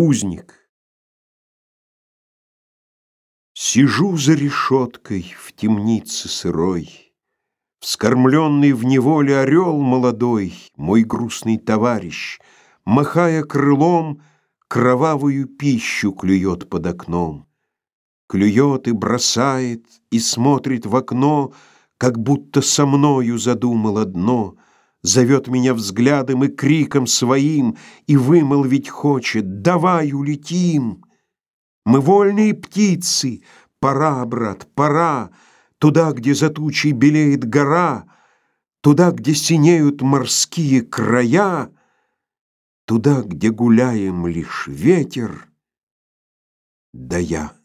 Узник. Сижу за решеткой в темнице сырой, Вскормленный в неволе орел молодой, Мой грустный товарищ, махая крылом, Кровавую пищу клюет под окном. Клюет и бросает, и смотрит в окно, Как будто со мною задумал одно — Зовет меня взглядом и криком своим, И вымолвить хочет «Давай улетим!» Мы вольные птицы, пора, брат, пора, Туда, где за тучей белеет гора, Туда, где синеют морские края, Туда, где гуляем лишь ветер, да я.